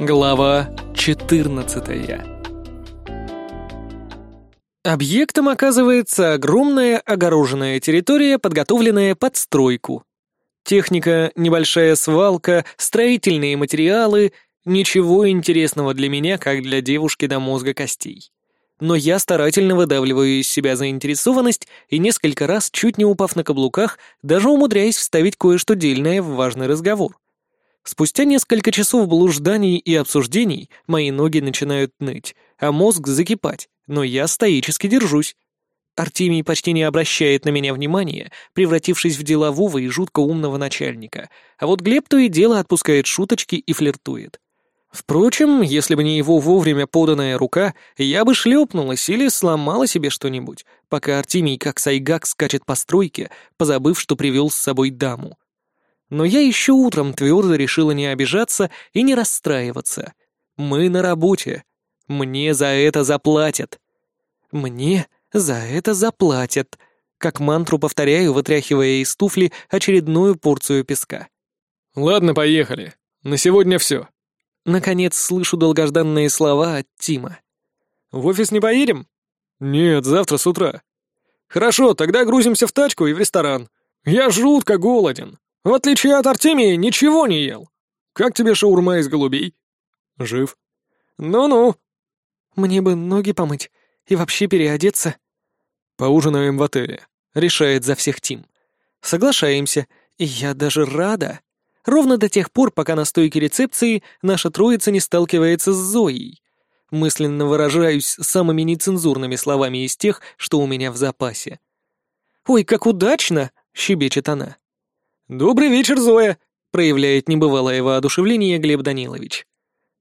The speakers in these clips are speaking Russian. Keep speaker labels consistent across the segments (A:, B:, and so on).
A: Глава 14 Объектом оказывается огромная огороженная территория, подготовленная под стройку. Техника, небольшая свалка, строительные материалы — ничего интересного для меня, как для девушки до мозга костей. Но я старательно выдавливаю из себя заинтересованность и несколько раз, чуть не упав на каблуках, даже умудряюсь вставить кое-что дельное в важный разговор. Спустя несколько часов блужданий и обсуждений мои ноги начинают ныть, а мозг закипать, но я стоически держусь. Артемий почти не обращает на меня внимания, превратившись в делового и жутко умного начальника, а вот Глеб то и дело отпускает шуточки и флиртует. Впрочем, если бы не его вовремя поданная рука, я бы шлепнулась или сломала себе что-нибудь, пока Артемий как сайгак скачет по стройке, позабыв, что привел с собой даму. Но я еще утром твердо решила не обижаться и не расстраиваться. Мы на работе. Мне за это заплатят. Мне за это заплатят. Как мантру повторяю, вытряхивая из туфли очередную порцию песка.
B: «Ладно, поехали. На сегодня все».
A: Наконец слышу долгожданные слова от Тима.
B: «В офис не поедем?» «Нет, завтра с утра». «Хорошо, тогда грузимся в тачку и в ресторан. Я жутко голоден. В отличие от Артемия, ничего не ел. Как тебе шаурма из голубей?» «Жив». «Ну-ну».
A: «Мне бы ноги помыть и вообще переодеться».
B: «Поужинаем в отеле», —
A: решает за всех Тим. Соглашаемся, и я даже рада. Ровно до тех пор, пока на стойке рецепции наша троица не сталкивается с Зоей. Мысленно выражаюсь самыми нецензурными словами из тех, что у меня в запасе. «Ой, как удачно!» — щебечет она.
B: «Добрый вечер, Зоя!»
A: — проявляет небывалое воодушевление Глеб Данилович.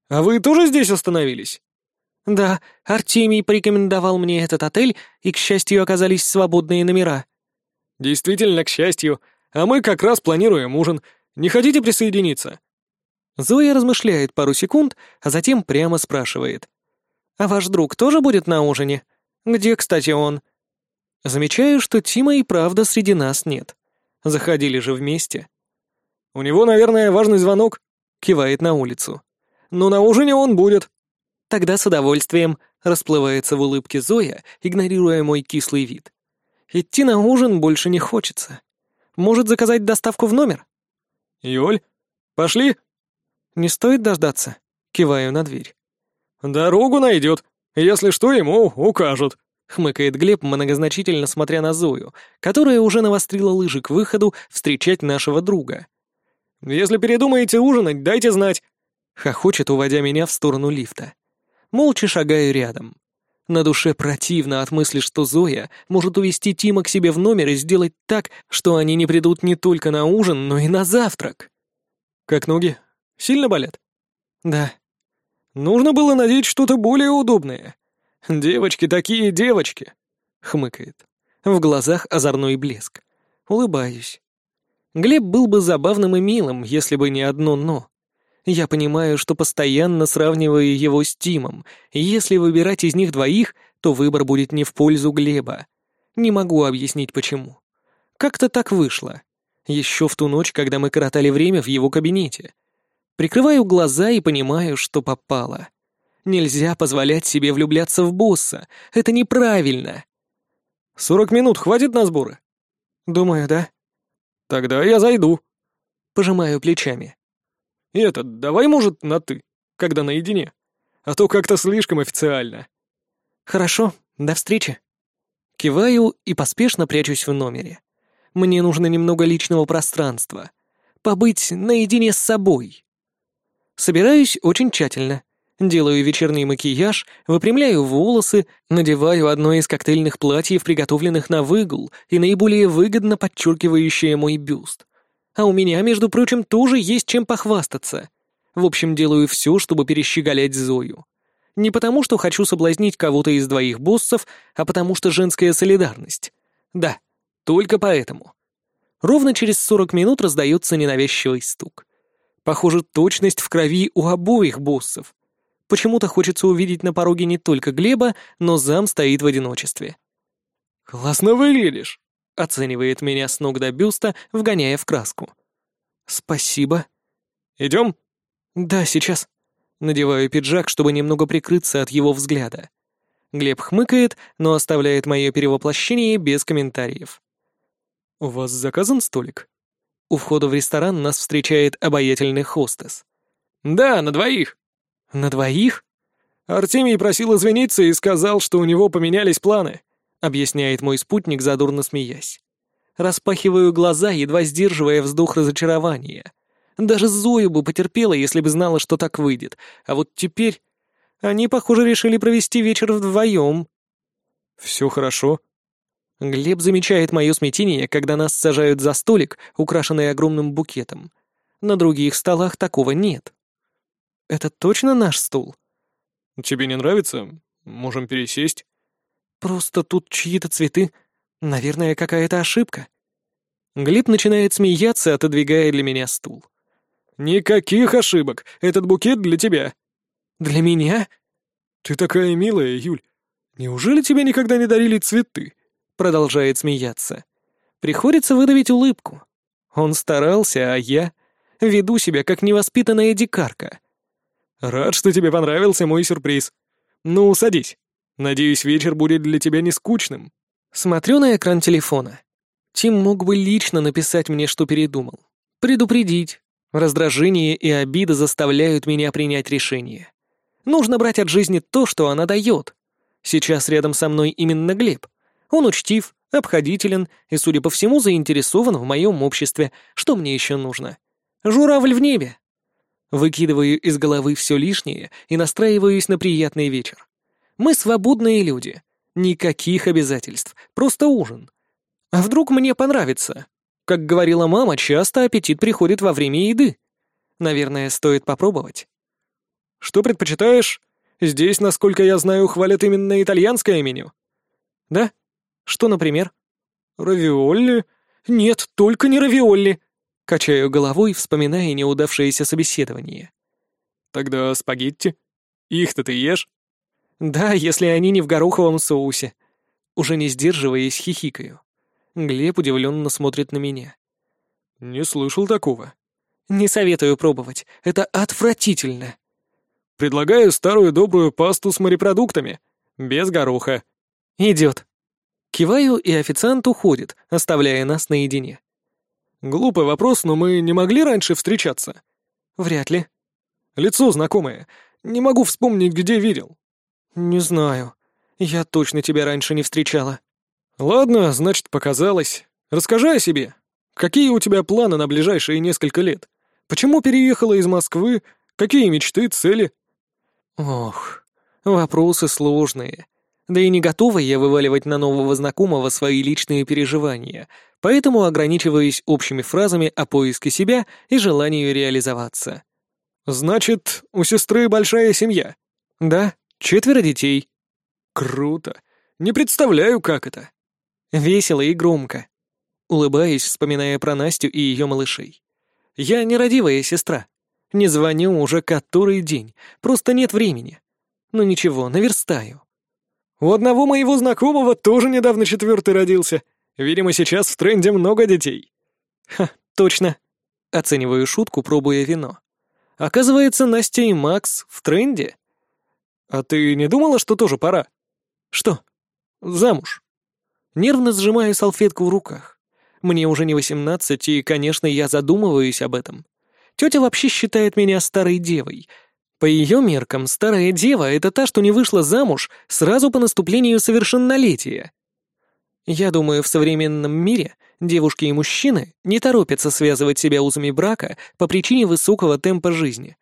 B: «А вы тоже здесь остановились?»
A: «Да, Артемий порекомендовал мне этот отель, и, к счастью, оказались свободные номера».
B: «Действительно, к счастью. А мы как раз планируем ужин. Не хотите присоединиться?»
A: Зоя размышляет пару секунд, а затем прямо спрашивает. «А ваш друг тоже будет на ужине? Где, кстати, он?» Замечаю, что Тима и правда среди нас нет. Заходили же вместе.
B: «У него, наверное, важный звонок», — кивает на улицу. «Но на ужине он будет».
A: «Тогда с удовольствием», — расплывается в улыбке Зоя, игнорируя мой кислый вид. «Идти на ужин больше не хочется. Может, заказать доставку в номер?»
B: «Юль, пошли?»
A: «Не стоит дождаться», — киваю на дверь.
B: «Дорогу найдет. Если что, ему укажут»,
A: хмыкает Глеб, многозначительно смотря на Зою, которая уже навострила лыжи к выходу встречать нашего друга.
B: «Если передумаете ужинать, дайте знать», —
A: хохочет, уводя меня в сторону лифта. Молча шагаю рядом. На душе противно от мысли, что Зоя может увести Тима к себе в номер и сделать так, что они не придут не только на ужин, но и на завтрак.
B: «Как ноги? Сильно болят?»
A: «Да».
B: «Нужно было надеть что-то более удобное», «Девочки такие девочки!» — хмыкает.
A: В глазах озорной блеск. Улыбаюсь. Глеб был бы забавным и милым, если бы не одно «но». Я понимаю, что постоянно сравниваю его с Тимом, и если выбирать из них двоих, то выбор будет не в пользу Глеба. Не могу объяснить почему. Как-то так вышло. Еще в ту ночь, когда мы коротали время в его кабинете. Прикрываю глаза и понимаю, что попало. Нельзя позволять себе влюбляться в босса. Это неправильно.
B: «Сорок минут хватит на сборы?»
A: «Думаю, да».
B: «Тогда я зайду».
A: Пожимаю плечами.
B: И «Этот, давай, может, на «ты», когда наедине. А то как-то слишком официально».
A: «Хорошо, до встречи». Киваю и поспешно прячусь в номере. Мне нужно немного личного пространства. Побыть наедине с собой. Собираюсь очень тщательно. Делаю вечерний макияж, выпрямляю волосы, надеваю одно из коктейльных платьев, приготовленных на выгул и наиболее выгодно подчеркивающее мой бюст. А у меня, между прочим, тоже есть чем похвастаться. В общем, делаю все, чтобы перещеголять Зою. Не потому, что хочу соблазнить кого-то из двоих боссов, а потому что женская солидарность. Да, только поэтому. Ровно через 40 минут раздается ненавязчивый стук. Похоже, точность в крови у обоих боссов. Почему-то хочется увидеть на пороге не только Глеба, но зам стоит в одиночестве.
B: «Классно выглядишь», —
A: оценивает меня с ног до бюста, вгоняя в краску. «Спасибо».
B: «Идем?»
A: «Да, сейчас». Надеваю пиджак, чтобы немного прикрыться от его взгляда. Глеб хмыкает, но оставляет мое перевоплощение без комментариев.
B: «У вас заказан столик?»
A: У входа в ресторан нас встречает обаятельный хостес.
B: «Да, на двоих».
A: «На двоих?»
B: Артемий просил извиниться и сказал, что у него поменялись планы,
A: объясняет мой спутник, задурно смеясь. Распахиваю глаза, едва сдерживая вздох разочарования. Даже Зою бы потерпела, если бы знала, что так выйдет. А вот теперь они, похоже, решили провести вечер вдвоем.
B: «Все хорошо».
A: Глеб замечает мое смятение, когда нас сажают за столик, украшенный огромным букетом. На других столах такого нет. Это точно наш стул?
B: Тебе не нравится? Можем пересесть.
A: Просто тут чьи-то цветы. Наверное, какая-то ошибка. Глеб начинает смеяться, отодвигая для меня стул.
B: «Никаких ошибок! Этот букет для тебя!»
A: «Для меня?»
B: «Ты такая милая, Юль. Неужели тебе никогда не дарили цветы?»
A: Продолжает смеяться. Приходится выдавить улыбку. Он старался, а я веду себя как невоспитанная дикарка.
B: «Рад, что тебе понравился мой сюрприз. Ну, садись. Надеюсь, вечер будет для тебя не скучным».
A: Смотрю на экран телефона. Тим мог бы лично написать мне, что передумал. Предупредить. Раздражение и обида заставляют меня принять решение. Нужно брать от жизни то, что она дает. Сейчас рядом со мной именно Глеб. Он учтив, обходителен и, судя по всему, заинтересован в моем обществе. Что мне еще нужно? Журавль в небе. Выкидываю из головы все лишнее и настраиваюсь на приятный вечер. Мы свободные люди. Никаких обязательств, просто ужин. А вдруг мне понравится? Как говорила мама, часто аппетит приходит во время еды. Наверное, стоит попробовать.
B: Что предпочитаешь? Здесь, насколько я знаю, хвалят именно итальянское меню.
A: Да? Что, например?
B: Равиолли?
A: Нет, только не равиолли. Качаю головой, вспоминая неудавшееся собеседование.
B: Тогда спагетти? Их-то ты ешь?
A: Да, если они не в гороховом соусе. Уже не сдерживаясь, хихикаю. Глеб удивленно смотрит на меня.
B: Не слышал такого.
A: Не советую пробовать. Это отвратительно.
B: Предлагаю старую добрую пасту с морепродуктами. Без гороха.
A: Идет. Киваю, и официант уходит, оставляя нас наедине.
B: Глупый вопрос, но мы не могли раньше встречаться?
A: Вряд ли.
B: Лицо знакомое. Не могу вспомнить, где видел.
A: Не знаю. Я точно тебя раньше не встречала.
B: Ладно, значит, показалось. Расскажи о себе. Какие у тебя планы на ближайшие несколько лет? Почему переехала из Москвы? Какие мечты, цели?
A: Ох, вопросы сложные. Да и не готова я вываливать на нового знакомого свои личные переживания, поэтому ограничиваюсь общими фразами о поиске себя и желании реализоваться.
B: «Значит, у сестры большая семья?»
A: «Да, четверо детей».
B: «Круто. Не представляю, как это».
A: «Весело и громко». Улыбаюсь, вспоминая про Настю и ее малышей. «Я нерадивая сестра. Не звоню уже который день, просто нет времени. Но ничего, наверстаю».
B: У одного моего знакомого тоже недавно четвертый родился. Видимо, сейчас в тренде много детей.
A: Ха, точно. Оцениваю шутку, пробуя вино. Оказывается, Настя и Макс в тренде.
B: А ты не думала, что тоже пора?
A: Что?
B: Замуж.
A: Нервно сжимаю салфетку в руках. Мне уже не восемнадцать, и, конечно, я задумываюсь об этом. Тетя вообще считает меня старой девой — по ее меркам, старая дева — это та, что не вышла замуж сразу по наступлению совершеннолетия. Я думаю, в современном мире девушки и мужчины не торопятся связывать себя узами брака по причине высокого темпа жизни.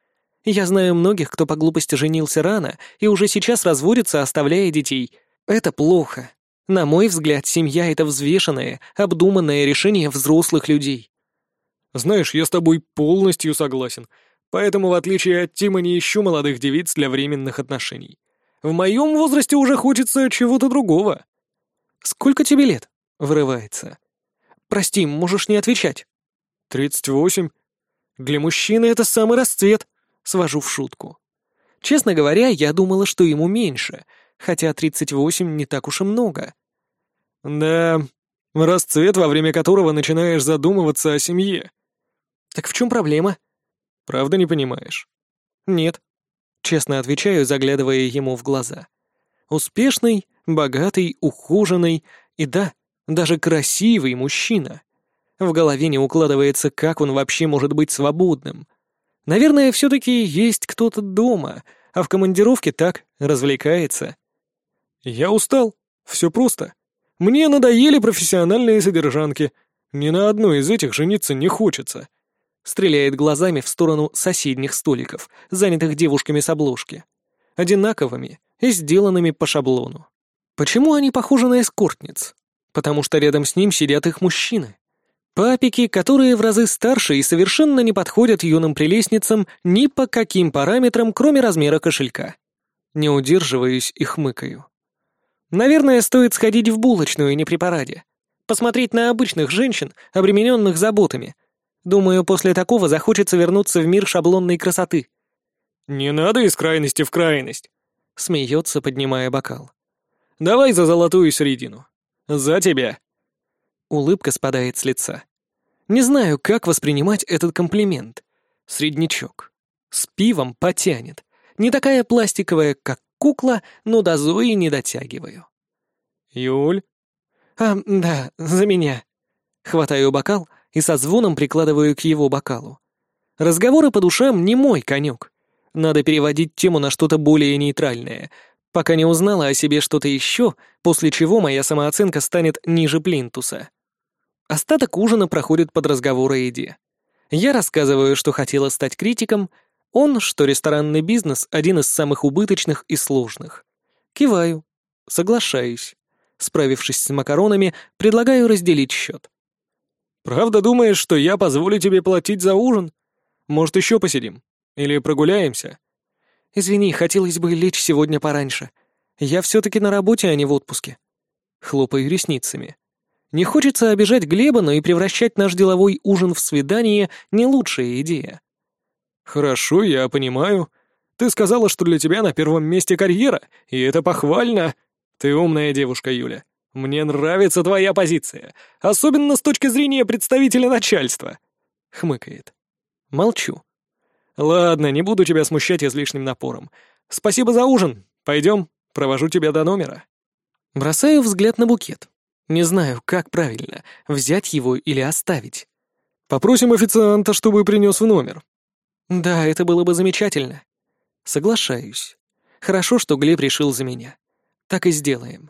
A: Я знаю многих, кто по глупости женился рано и уже сейчас разводится, оставляя детей. Это плохо. На мой взгляд, семья — это взвешенное, обдуманное решение взрослых людей.
B: Знаешь, я с тобой полностью согласен — Поэтому, в отличие от Тима, не ищу молодых девиц для временных отношений. В моем возрасте уже хочется чего-то другого.
A: «Сколько тебе лет?» — вырывается. «Прости, можешь не отвечать».
B: «Тридцать восемь».
A: «Для мужчины это самый расцвет», — свожу в шутку. Честно говоря, я думала, что ему меньше, хотя тридцать восемь не так уж и много.
B: «Да, расцвет, во время которого начинаешь задумываться о семье».
A: «Так в чем проблема?»
B: Правда не понимаешь?
A: Нет. честно отвечаю, заглядывая ему в глаза. Успешный, богатый, ухоженный и, да, даже красивый мужчина. В голове не укладывается, как он вообще может быть свободным. Наверное, все-таки есть кто-то дома, а в командировке так, развлекается.
B: Я устал. Все просто. Мне надоели профессиональные содержанки. Ни на одной из этих жениться не хочется.
A: Стреляет глазами в сторону соседних столиков, занятых девушками с обложки. Одинаковыми и сделанными по шаблону. Почему они похожи на эскортниц? Потому что рядом с ним сидят их мужчины. Папики, которые в разы старше и совершенно не подходят юным прелестницам ни по каким параметрам, кроме размера кошелька. Не удерживаюсь и хмыкаю. Наверное, стоит сходить в булочную не при параде. Посмотреть на обычных женщин, обремененных заботами, Думаю, после такого захочется вернуться в мир шаблонной красоты.
B: «Не надо из крайности в крайность», —
A: смеется, поднимая бокал.
B: «Давай за золотую середину. За тебя».
A: Улыбка спадает с лица. Не знаю, как воспринимать этот комплимент. Среднячок. С пивом потянет. Не такая пластиковая, как кукла, но до Зои не дотягиваю.
B: «Юль?»
A: «А, да, за меня». Хватаю бокал, и со звоном прикладываю к его бокалу. Разговоры по душам не мой конек. Надо переводить тему на что-то более нейтральное, пока не узнала о себе что-то еще, после чего моя самооценка станет ниже плинтуса. Остаток ужина проходит под разговор о еде. Я рассказываю, что хотела стать критиком, он, что ресторанный бизнес один из самых убыточных и сложных. Киваю, соглашаюсь. Справившись с макаронами, предлагаю разделить счет.
B: «Правда думаешь, что я позволю тебе платить за ужин? Может, еще посидим? Или прогуляемся?»
A: «Извини, хотелось бы лечь сегодня пораньше. Я все-таки на работе, а не в отпуске». Хлопаю ресницами. Не хочется обижать Глеба, но и превращать наш деловой ужин в свидание — не лучшая идея.
B: «Хорошо, я понимаю. Ты сказала, что для тебя на первом месте карьера, и это похвально. Ты умная девушка, Юля. «Мне нравится твоя позиция, особенно с точки зрения представителя начальства», — хмыкает.
A: Молчу.
B: «Ладно, не буду тебя смущать излишним напором. Спасибо за ужин. Пойдем, провожу тебя до номера».
A: Бросаю взгляд на букет. Не знаю, как правильно, взять его или оставить.
B: «Попросим официанта, чтобы принес в номер».
A: «Да, это было бы замечательно». Соглашаюсь. Хорошо, что Глеб решил за меня. Так и сделаем.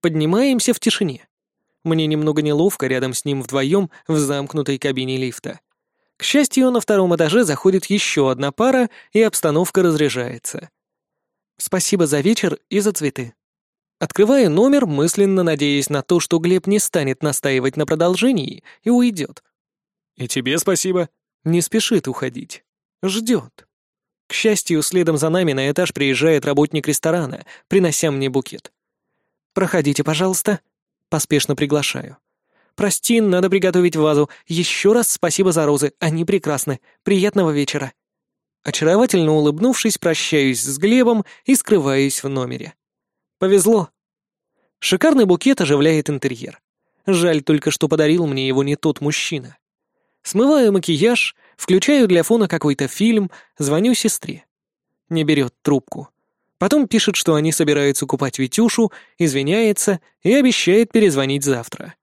A: Поднимаемся в тишине. Мне немного неловко рядом с ним вдвоем в замкнутой кабине лифта. К счастью, на втором этаже заходит еще одна пара, и обстановка разряжается. Спасибо за вечер и за цветы. Открываю номер, мысленно надеясь на то, что Глеб не станет настаивать на продолжении и уйдет.
B: «И тебе спасибо».
A: Не спешит уходить. Ждет. К счастью, следом за нами на этаж приезжает работник ресторана, принося мне букет. «Проходите, пожалуйста». Поспешно приглашаю. «Прости, надо приготовить вазу. Еще раз спасибо за розы, они прекрасны. Приятного вечера». Очаровательно улыбнувшись, прощаюсь с Глебом и скрываюсь в номере. Повезло. Шикарный букет оживляет интерьер. Жаль только, что подарил мне его не тот мужчина. Смываю макияж, включаю для фона какой-то фильм, звоню сестре. Не берет трубку. Потом пишет, что они собираются купать Витюшу, извиняется и обещает перезвонить завтра.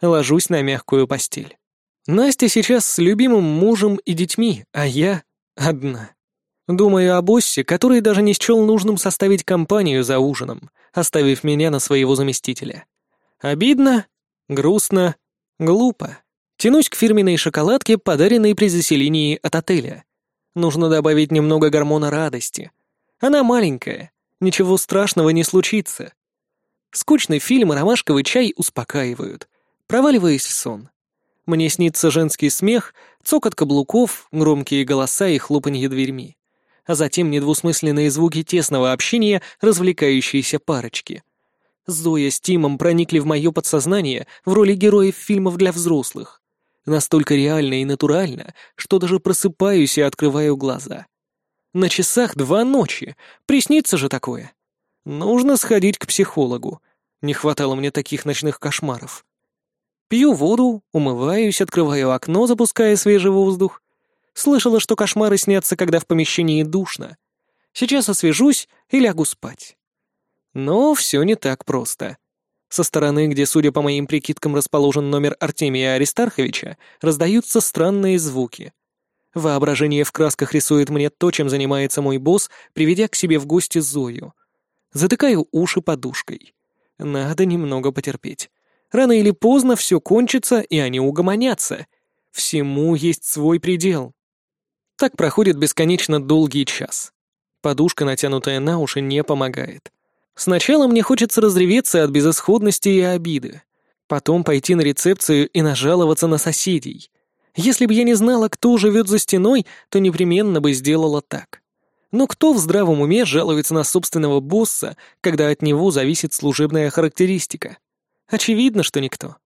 A: Ложусь на мягкую постель. Настя сейчас с любимым мужем и детьми, а я одна. Думаю о боссе, который даже не счел нужным составить компанию за ужином, оставив меня на своего заместителя. Обидно, грустно, глупо. Тянусь к фирменной шоколадке, подаренной при заселении от отеля. Нужно добавить немного гормона радости, она маленькая, ничего страшного не случится. Скучный фильм и ромашковый чай успокаивают. Проваливаясь в сон. Мне снится женский смех, цокот каблуков, громкие голоса и хлопанье дверьми. А затем недвусмысленные звуки тесного общения развлекающейся парочки. Зоя с Тимом проникли в мое подсознание в роли героев фильмов для взрослых. Настолько реально и натурально, что даже просыпаюсь и открываю глаза. На часах два ночи. Приснится же такое. Нужно сходить к психологу. Не хватало мне таких ночных кошмаров. Пью воду, умываюсь, открываю окно, запуская свежий воздух. Слышала, что кошмары снятся, когда в помещении душно. Сейчас освежусь и лягу спать. Но все не так просто. Со стороны, где, судя по моим прикидкам, расположен номер Артемия Аристарховича, раздаются странные звуки. Воображение в красках рисует мне то, чем занимается мой босс, приведя к себе в гости Зою. Затыкаю уши подушкой. Надо немного потерпеть. Рано или поздно все кончится, и они угомонятся. Всему есть свой предел. Так проходит бесконечно долгий час. Подушка, натянутая на уши, не помогает. Сначала мне хочется разреветься от безысходности и обиды. Потом пойти на рецепцию и нажаловаться на соседей. Если бы я не знала, кто живет за стеной, то непременно бы сделала так. Но кто в здравом уме жалуется на собственного босса, когда от него зависит служебная характеристика? Очевидно, что никто.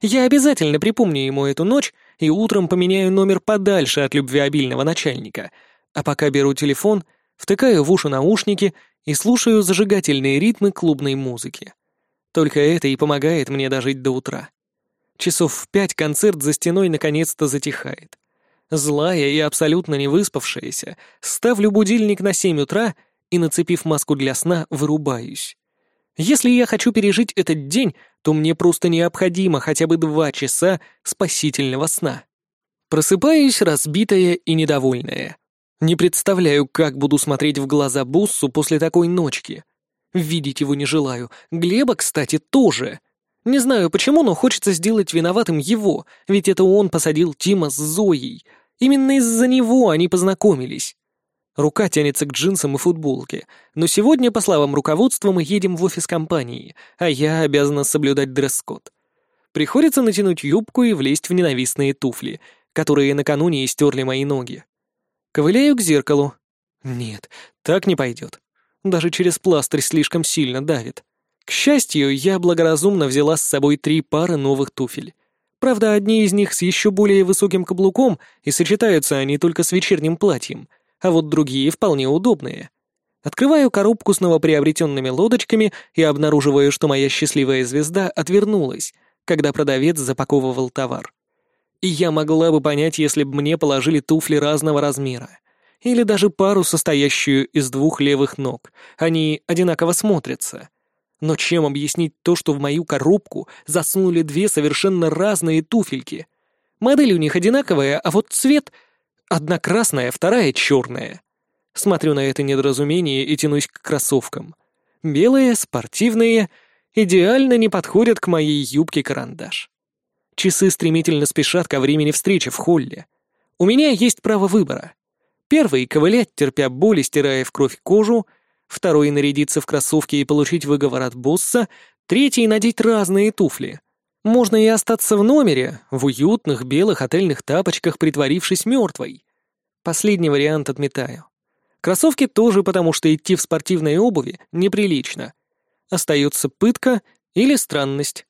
A: Я обязательно припомню ему эту ночь и утром поменяю номер подальше от любвеобильного начальника, а пока беру телефон, втыкаю в уши наушники и слушаю зажигательные ритмы клубной музыки. Только это и помогает мне дожить до утра. Часов в пять концерт за стеной наконец-то затихает. Злая и абсолютно не выспавшаяся, ставлю будильник на семь утра и, нацепив маску для сна, вырубаюсь. Если я хочу пережить этот день, то мне просто необходимо хотя бы два часа спасительного сна. Просыпаюсь разбитая и недовольная. Не представляю, как буду смотреть в глаза Буссу после такой ночки. Видеть его не желаю. Глеба, кстати, тоже. Не знаю почему, но хочется сделать виноватым его, ведь это он посадил Тима с Зоей. Именно из-за него они познакомились. Рука тянется к джинсам и футболке, но сегодня, по словам руководства, мы едем в офис компании, а я обязана соблюдать дресс-код. Приходится натянуть юбку и влезть в ненавистные туфли, которые накануне истерли мои ноги. Ковыляю к зеркалу. Нет, так не пойдет. Даже через пластырь слишком сильно давит. К счастью, я благоразумно взяла с собой три пары новых туфель. Правда, одни из них с еще более высоким каблуком, и сочетаются они только с вечерним платьем, а вот другие вполне удобные. Открываю коробку с новоприобретенными лодочками и обнаруживаю, что моя счастливая звезда отвернулась, когда продавец запаковывал товар. И я могла бы понять, если бы мне положили туфли разного размера. Или даже пару, состоящую из двух левых ног. Они одинаково смотрятся. Но чем объяснить то, что в мою коробку засунули две совершенно разные туфельки? Модель у них одинаковая, а вот цвет... Одна красная, вторая черная. Смотрю на это недоразумение и тянусь к кроссовкам. Белые, спортивные, идеально не подходят к моей юбке-карандаш. Часы стремительно спешат ко времени встречи в холле. У меня есть право выбора. Первый — ковылять, терпя боли, стирая в кровь кожу. Второй — нарядиться в кроссовки и получить выговор от босса. Третий — надеть разные туфли. Можно и остаться в номере, в уютных белых отельных тапочках, притворившись мертвой. Последний вариант отметаю. Кроссовки тоже, потому что идти в спортивной обуви неприлично. Остается пытка или странность.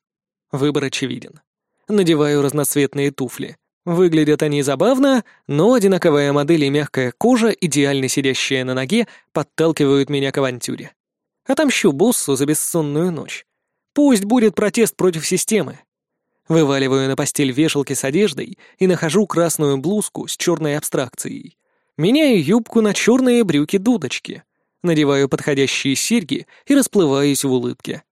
A: Выбор очевиден надеваю разноцветные туфли. Выглядят они забавно, но одинаковая модель и мягкая кожа, идеально сидящая на ноге, подталкивают меня к авантюре. Отомщу боссу за бессонную ночь. Пусть будет протест против системы. Вываливаю на постель вешалки с одеждой и нахожу красную блузку с черной абстракцией. Меняю юбку на черные брюки-дудочки. Надеваю подходящие серьги и расплываюсь в улыбке.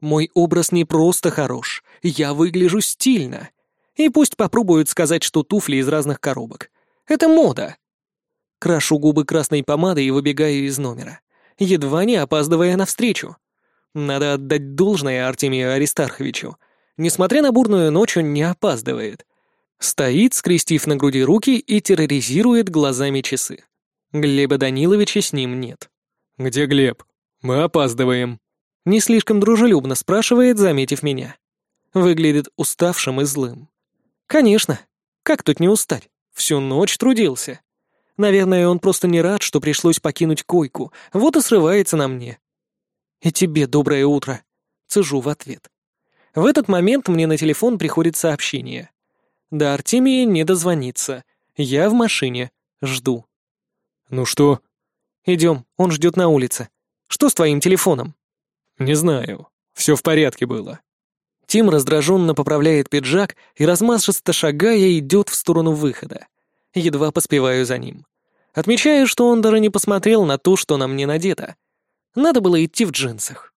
A: Мой образ не просто хорош, я выгляжу стильно. И пусть попробуют сказать, что туфли из разных коробок. Это мода. Крашу губы красной помадой и выбегаю из номера, едва не опаздывая навстречу. Надо отдать должное Артемию Аристарховичу. Несмотря на бурную ночь, он не опаздывает. Стоит, скрестив на груди руки и терроризирует глазами часы. Глеба Даниловича с ним нет.
B: «Где Глеб? Мы опаздываем»,
A: не слишком дружелюбно спрашивает, заметив меня. Выглядит уставшим и злым. Конечно. Как тут не устать? Всю ночь трудился. Наверное, он просто не рад, что пришлось покинуть койку, вот и срывается на мне. «И тебе доброе утро», — цежу в ответ. В этот момент мне на телефон приходит сообщение. До Артемия не дозвониться. Я в машине. Жду.
B: «Ну что?»
A: «Идем, он ждет на улице. Что с твоим телефоном?»
B: «Не знаю. Все в порядке было».
A: Тим раздраженно поправляет пиджак и, размашисто шагая, идет в сторону выхода. Едва поспеваю за ним. Отмечаю, что он даже не посмотрел на то, что на мне надето. Надо было идти в джинсах.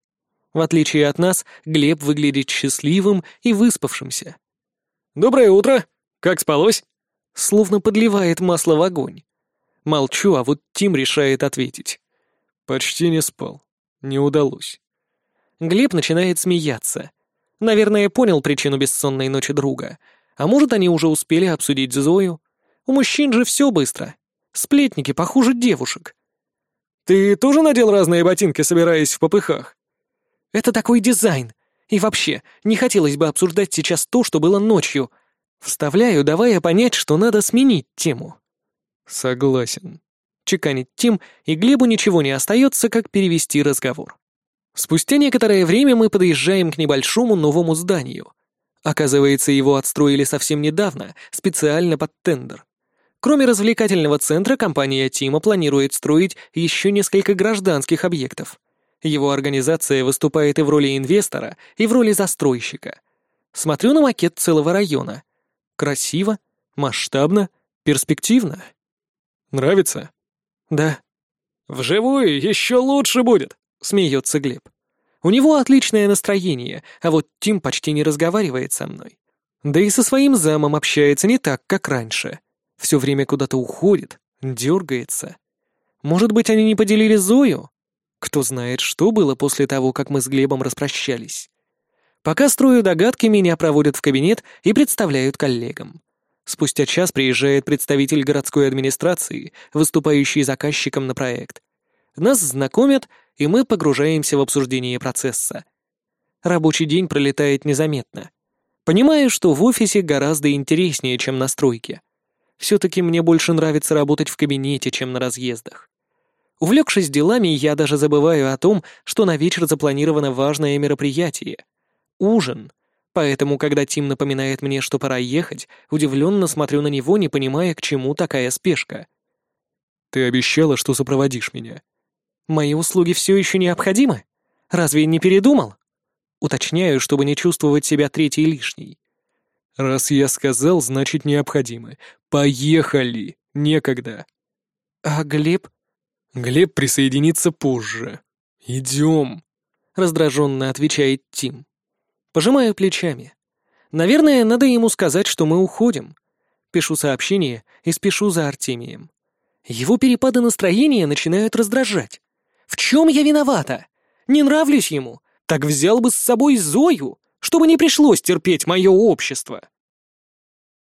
A: В отличие от нас, Глеб выглядит счастливым и выспавшимся.
B: «Доброе утро! Как спалось?»
A: Словно подливает масло в огонь. Молчу, а вот Тим решает ответить.
B: «Почти не спал. Не удалось».
A: Глеб начинает смеяться. Наверное, понял причину бессонной ночи друга. А может, они уже успели обсудить Зою? У мужчин же все быстро. Сплетники похуже девушек.
B: «Ты тоже надел разные ботинки, собираясь в попыхах?»
A: «Это такой дизайн. И вообще, не хотелось бы обсуждать сейчас то, что было ночью. Вставляю, давая понять, что надо сменить тему».
B: «Согласен», —
A: чеканит Тим, и Глебу ничего не остается, как перевести разговор. Спустя некоторое время мы подъезжаем к небольшому новому зданию. Оказывается, его отстроили совсем недавно, специально под тендер. Кроме развлекательного центра, компания Тима планирует строить еще несколько гражданских объектов. Его организация выступает и в роли инвестора, и в роли застройщика. Смотрю на макет целого района. Красиво, масштабно, перспективно.
B: Нравится?
A: Да.
B: Вживую еще лучше будет.
A: — смеется Глеб. «У него отличное настроение, а вот Тим почти не разговаривает со мной. Да и со своим замом общается не так, как раньше. Все время куда-то уходит, дергается. Может быть, они не поделили Зою? Кто знает, что было после того, как мы с Глебом распрощались. Пока строю догадки, меня проводят в кабинет и представляют коллегам. Спустя час приезжает представитель городской администрации, выступающий заказчиком на проект. Нас знакомят, и мы погружаемся в обсуждение процесса. Рабочий день пролетает незаметно. Понимаю, что в офисе гораздо интереснее, чем на стройке. Все-таки мне больше нравится работать в кабинете, чем на разъездах. Увлекшись делами, я даже забываю о том, что на вечер запланировано важное мероприятие — ужин. Поэтому, когда Тим напоминает мне, что пора ехать, удивленно смотрю на него, не понимая, к чему такая спешка.
B: «Ты обещала, что сопроводишь меня»,
A: Мои услуги все еще необходимы? Разве не передумал? Уточняю, чтобы не чувствовать себя третьей лишней.
B: Раз я сказал, значит необходимы. Поехали! Некогда.
A: А Глеб?
B: Глеб присоединится позже. Идем.
A: Раздраженно отвечает Тим. Пожимаю плечами. Наверное, надо ему сказать, что мы уходим. Пишу сообщение и спешу за Артемием. Его перепады настроения начинают раздражать. В чем я виновата? Не нравлюсь ему? Так взял бы с собой Зою, чтобы не пришлось терпеть мое общество.